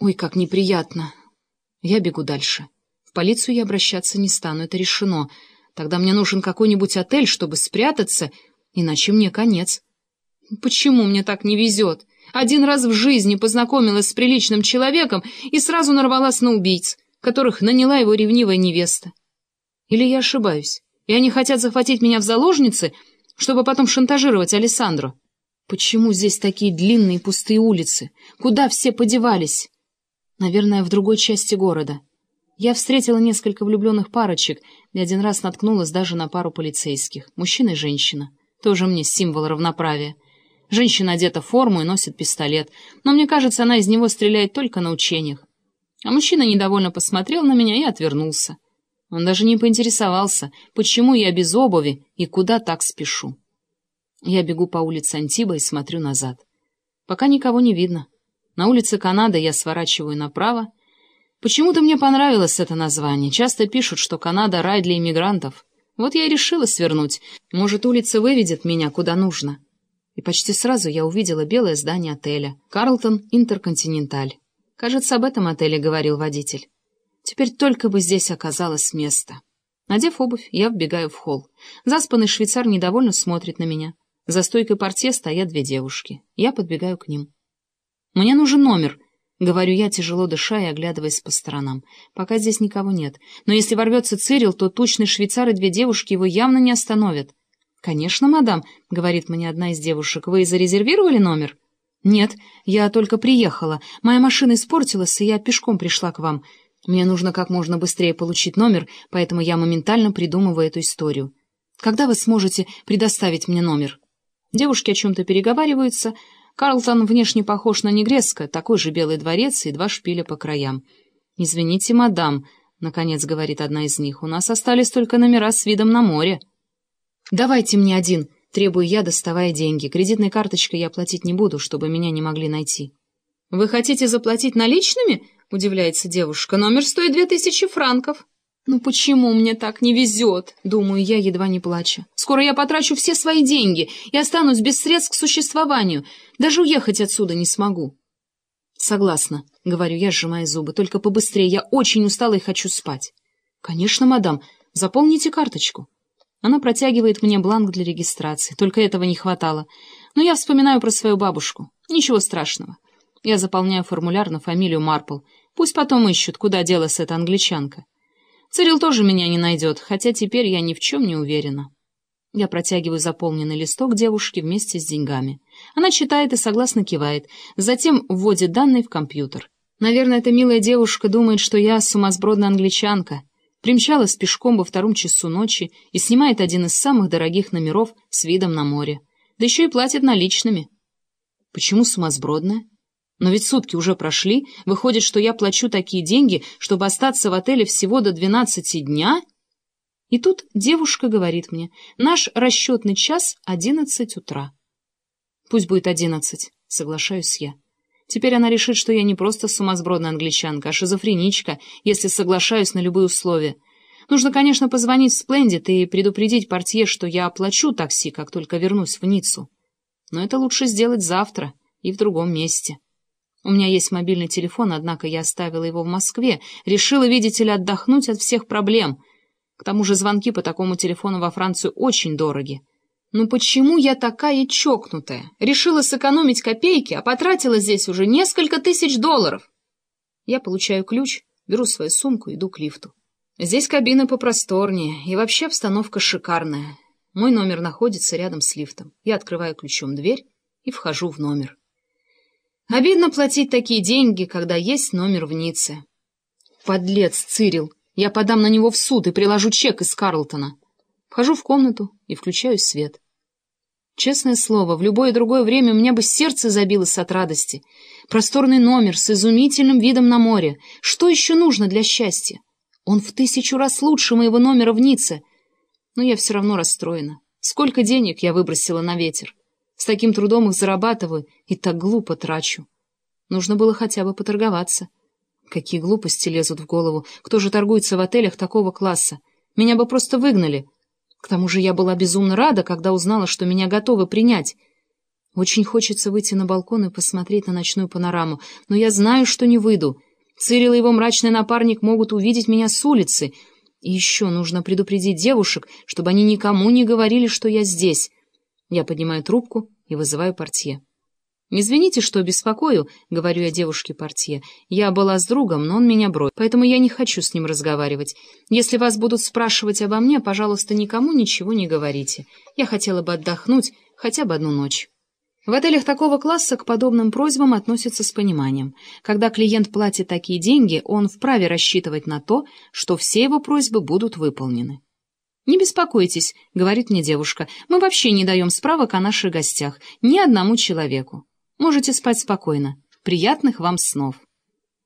Ой, как неприятно. Я бегу дальше. В полицию я обращаться не стану, это решено. Тогда мне нужен какой-нибудь отель, чтобы спрятаться, иначе мне конец. Почему мне так не везет? Один раз в жизни познакомилась с приличным человеком и сразу нарвалась на убийц, которых наняла его ревнивая невеста. Или я ошибаюсь, и они хотят захватить меня в заложницы, чтобы потом шантажировать Алессандро? Почему здесь такие длинные пустые улицы? Куда все подевались? Наверное, в другой части города. Я встретила несколько влюбленных парочек и один раз наткнулась даже на пару полицейских. Мужчина и женщина. Тоже мне символ равноправия. Женщина одета в форму и носит пистолет, но мне кажется, она из него стреляет только на учениях. А мужчина недовольно посмотрел на меня и отвернулся. Он даже не поинтересовался, почему я без обуви и куда так спешу. Я бегу по улице Антиба и смотрю назад. Пока никого не видно. На улице Канады я сворачиваю направо. Почему-то мне понравилось это название. Часто пишут, что Канада — рай для иммигрантов. Вот я и решила свернуть. Может, улица выведет меня куда нужно. И почти сразу я увидела белое здание отеля — «Карлтон Интерконтиненталь». Кажется, об этом отеле говорил водитель. Теперь только бы здесь оказалось место. Надев обувь, я вбегаю в холл. Заспанный швейцар недовольно смотрит на меня. За стойкой портье стоят две девушки. Я подбегаю к ним. «Мне нужен номер», — говорю я, тяжело дыша и оглядываясь по сторонам. «Пока здесь никого нет. Но если ворвется Цирил, то тучный швейцар и две девушки его явно не остановят». «Конечно, мадам», — говорит мне одна из девушек. «Вы зарезервировали номер?» «Нет, я только приехала. Моя машина испортилась, и я пешком пришла к вам. Мне нужно как можно быстрее получить номер, поэтому я моментально придумываю эту историю. Когда вы сможете предоставить мне номер?» Девушки о чем-то переговариваются. Карлтон внешне похож на Негреско, такой же белый дворец и два шпиля по краям. «Извините, мадам», — наконец говорит одна из них, — «у нас остались только номера с видом на море». «Давайте мне один», — требую я, доставая деньги. Кредитной карточкой я платить не буду, чтобы меня не могли найти. «Вы хотите заплатить наличными?» — удивляется девушка. «Номер стоит две тысячи франков». «Ну почему мне так не везет?» — думаю я, едва не плача. «Скоро я потрачу все свои деньги и останусь без средств к существованию. Даже уехать отсюда не смогу». «Согласна», — говорю я, сжимая зубы. «Только побыстрее, я очень устала и хочу спать». «Конечно, мадам. Заполните карточку». Она протягивает мне бланк для регистрации. Только этого не хватало. Но я вспоминаю про свою бабушку. Ничего страшного. Я заполняю формуляр на фамилию Марпл. Пусть потом ищут, куда делась эта англичанка. Цирил тоже меня не найдет, хотя теперь я ни в чем не уверена. Я протягиваю заполненный листок девушке вместе с деньгами. Она читает и согласно кивает, затем вводит данные в компьютер. Наверное, эта милая девушка думает, что я сумасбродная англичанка. Примчалась пешком во втором часу ночи и снимает один из самых дорогих номеров с видом на море. Да еще и платит наличными. Почему сумасбродная? Но ведь сутки уже прошли, выходит, что я плачу такие деньги, чтобы остаться в отеле всего до двенадцати дня? И тут девушка говорит мне, наш расчетный час — одиннадцать утра. Пусть будет одиннадцать, соглашаюсь я. Теперь она решит, что я не просто сумасбродная англичанка, а шизофреничка, если соглашаюсь на любые условия. Нужно, конечно, позвонить в Сплендит и предупредить портье, что я оплачу такси, как только вернусь в Ниццу. Но это лучше сделать завтра и в другом месте. У меня есть мобильный телефон, однако я оставила его в Москве. Решила, видите ли, отдохнуть от всех проблем. К тому же звонки по такому телефону во Францию очень дороги. Ну почему я такая чокнутая? Решила сэкономить копейки, а потратила здесь уже несколько тысяч долларов. Я получаю ключ, беру свою сумку, иду к лифту. Здесь кабина попросторнее, и вообще обстановка шикарная. Мой номер находится рядом с лифтом. Я открываю ключом дверь и вхожу в номер. Обидно платить такие деньги, когда есть номер в Ницце. Подлец Цирил. Я подам на него в суд и приложу чек из Карлтона. Вхожу в комнату и включаю свет. Честное слово, в любое другое время у меня бы сердце забилось от радости. Просторный номер с изумительным видом на море. Что еще нужно для счастья? Он в тысячу раз лучше моего номера в Ницце. Но я все равно расстроена. Сколько денег я выбросила на ветер. С таким трудом их зарабатываю и так глупо трачу. Нужно было хотя бы поторговаться. Какие глупости лезут в голову. Кто же торгуется в отелях такого класса? Меня бы просто выгнали. К тому же я была безумно рада, когда узнала, что меня готовы принять. Очень хочется выйти на балкон и посмотреть на ночную панораму, но я знаю, что не выйду. Цирил и его мрачный напарник могут увидеть меня с улицы. И еще нужно предупредить девушек, чтобы они никому не говорили, что я здесь. Я поднимаю трубку и вызываю портье. «Извините, что беспокою», — говорю я девушке-портье. «Я была с другом, но он меня бросил, поэтому я не хочу с ним разговаривать. Если вас будут спрашивать обо мне, пожалуйста, никому ничего не говорите. Я хотела бы отдохнуть хотя бы одну ночь». В отелях такого класса к подобным просьбам относятся с пониманием. Когда клиент платит такие деньги, он вправе рассчитывать на то, что все его просьбы будут выполнены. «Не беспокойтесь», — говорит мне девушка, — «мы вообще не даем справок о наших гостях, ни одному человеку. Можете спать спокойно. Приятных вам снов».